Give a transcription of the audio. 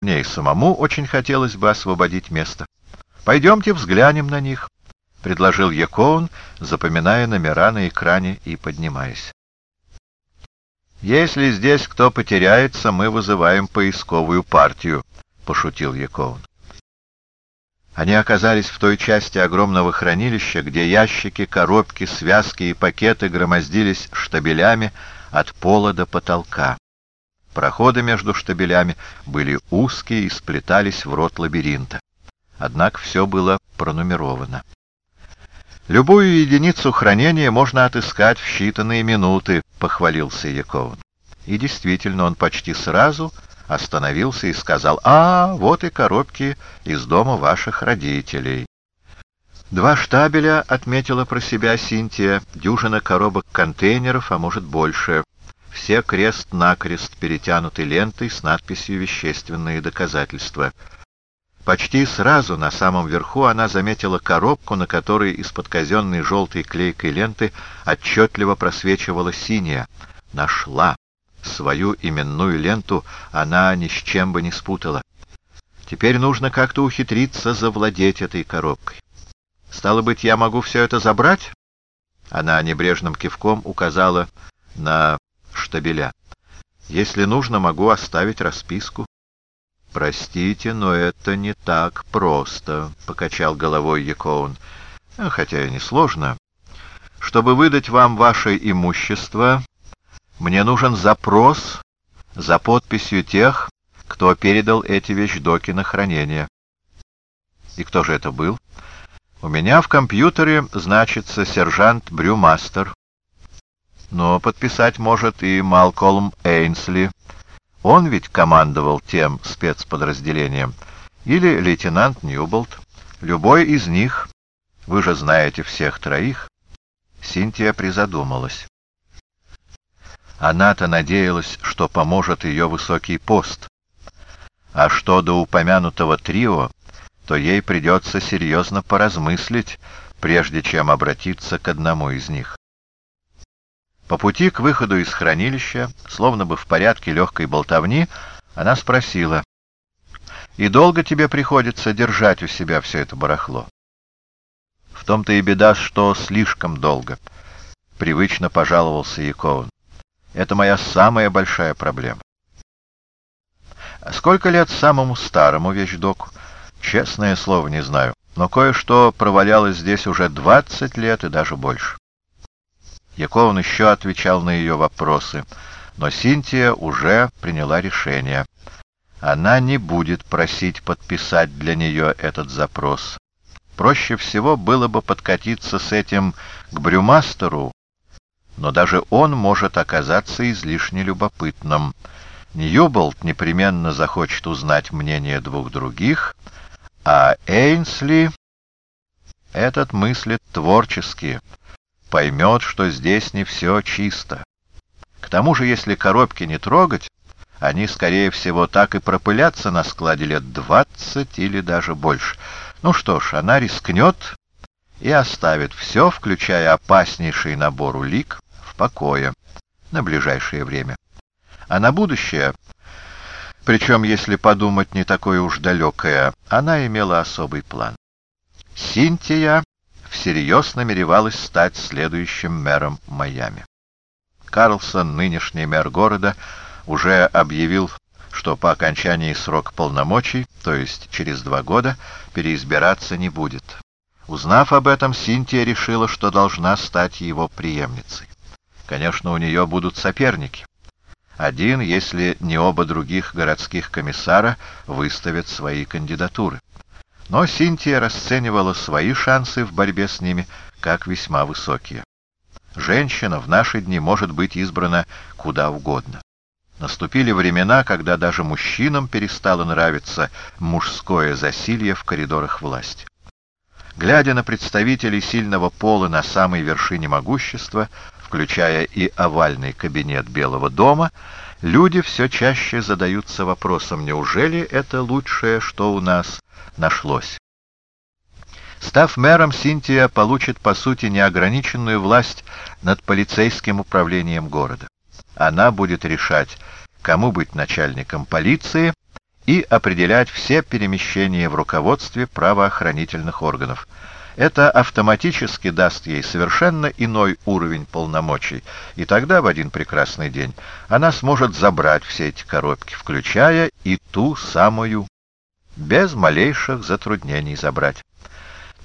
Мне и самому очень хотелось бы освободить место. Пойдемте взглянем на них, — предложил Якоун, запоминая номера на экране и поднимаясь. «Если здесь кто потеряется, мы вызываем поисковую партию», — пошутил Якоун. Они оказались в той части огромного хранилища, где ящики, коробки, связки и пакеты громоздились штабелями от пола до потолка. Проходы между штабелями были узкие и сплетались в рот лабиринта. Однако все было пронумеровано. «Любую единицу хранения можно отыскать в считанные минуты», — похвалился Яковин. И действительно, он почти сразу остановился и сказал, «А, вот и коробки из дома ваших родителей». Два штабеля, — отметила про себя Синтия, — дюжина коробок-контейнеров, а может больше. Все крест-накрест перетянуты лентой с надписью «Вещественные доказательства». Почти сразу на самом верху она заметила коробку, на которой из-под казенной желтой клейкой ленты отчетливо просвечивала синяя. Нашла. Свою именную ленту она ни с чем бы не спутала. Теперь нужно как-то ухитриться завладеть этой коробкой. Стало быть, я могу все это забрать? Она небрежным кивком указала на штабеля. Если нужно, могу оставить расписку. «Простите, но это не так просто», — покачал головой Якоун. «Хотя и несложно. Чтобы выдать вам ваше имущество, мне нужен запрос за подписью тех, кто передал эти вещдоки на хранение». «И кто же это был?» «У меня в компьютере значится сержант Брюмастер. Но подписать может и Малкольм Эйнсли». Он ведь командовал тем спецподразделением. Или лейтенант Ньюболт. Любой из них. Вы же знаете всех троих. Синтия призадумалась. Она-то надеялась, что поможет ее высокий пост. А что до упомянутого трио, то ей придется серьезно поразмыслить, прежде чем обратиться к одному из них. По пути к выходу из хранилища, словно бы в порядке легкой болтовни, она спросила, «И долго тебе приходится держать у себя все это барахло?» «В том-то и беда, что слишком долго», — привычно пожаловался Яковин. «Это моя самая большая проблема». «Сколько лет самому старому вещдоку?» «Честное слово, не знаю, но кое-что провалялось здесь уже двадцать лет и даже больше». Яковлев еще отвечал на ее вопросы, но Синтия уже приняла решение. Она не будет просить подписать для нее этот запрос. Проще всего было бы подкатиться с этим к Брюмастеру, но даже он может оказаться излишне любопытным. Ньюболт непременно захочет узнать мнение двух других, а Эйнсли... Этот мыслит творчески, поймет, что здесь не все чисто. К тому же, если коробки не трогать, они, скорее всего, так и пропылятся на складе лет двадцать или даже больше. Ну что ж, она рискнет и оставит все, включая опаснейший набор улик, в покое на ближайшее время. А на будущее, причем, если подумать, не такое уж далекое, она имела особый план. Синтия всерьез намеревалась стать следующим мэром Майами. Карлсон, нынешний мэр города, уже объявил, что по окончании срока полномочий, то есть через два года, переизбираться не будет. Узнав об этом, Синтия решила, что должна стать его преемницей. Конечно, у нее будут соперники. Один, если не оба других городских комиссара, выставят свои кандидатуры. Но Синтия расценивала свои шансы в борьбе с ними как весьма высокие. Женщина в наши дни может быть избрана куда угодно. Наступили времена, когда даже мужчинам перестало нравиться мужское засилье в коридорах власти. Глядя на представителей сильного пола на самой вершине могущества, включая и овальный кабинет Белого дома, люди все чаще задаются вопросом, неужели это лучшее, что у нас нашлось. Став мэром, Синтия получит, по сути, неограниченную власть над полицейским управлением города. Она будет решать, кому быть начальником полиции и определять все перемещения в руководстве правоохранительных органов. Это автоматически даст ей совершенно иной уровень полномочий, и тогда в один прекрасный день она сможет забрать все эти коробки, включая и ту самую, без малейших затруднений забрать.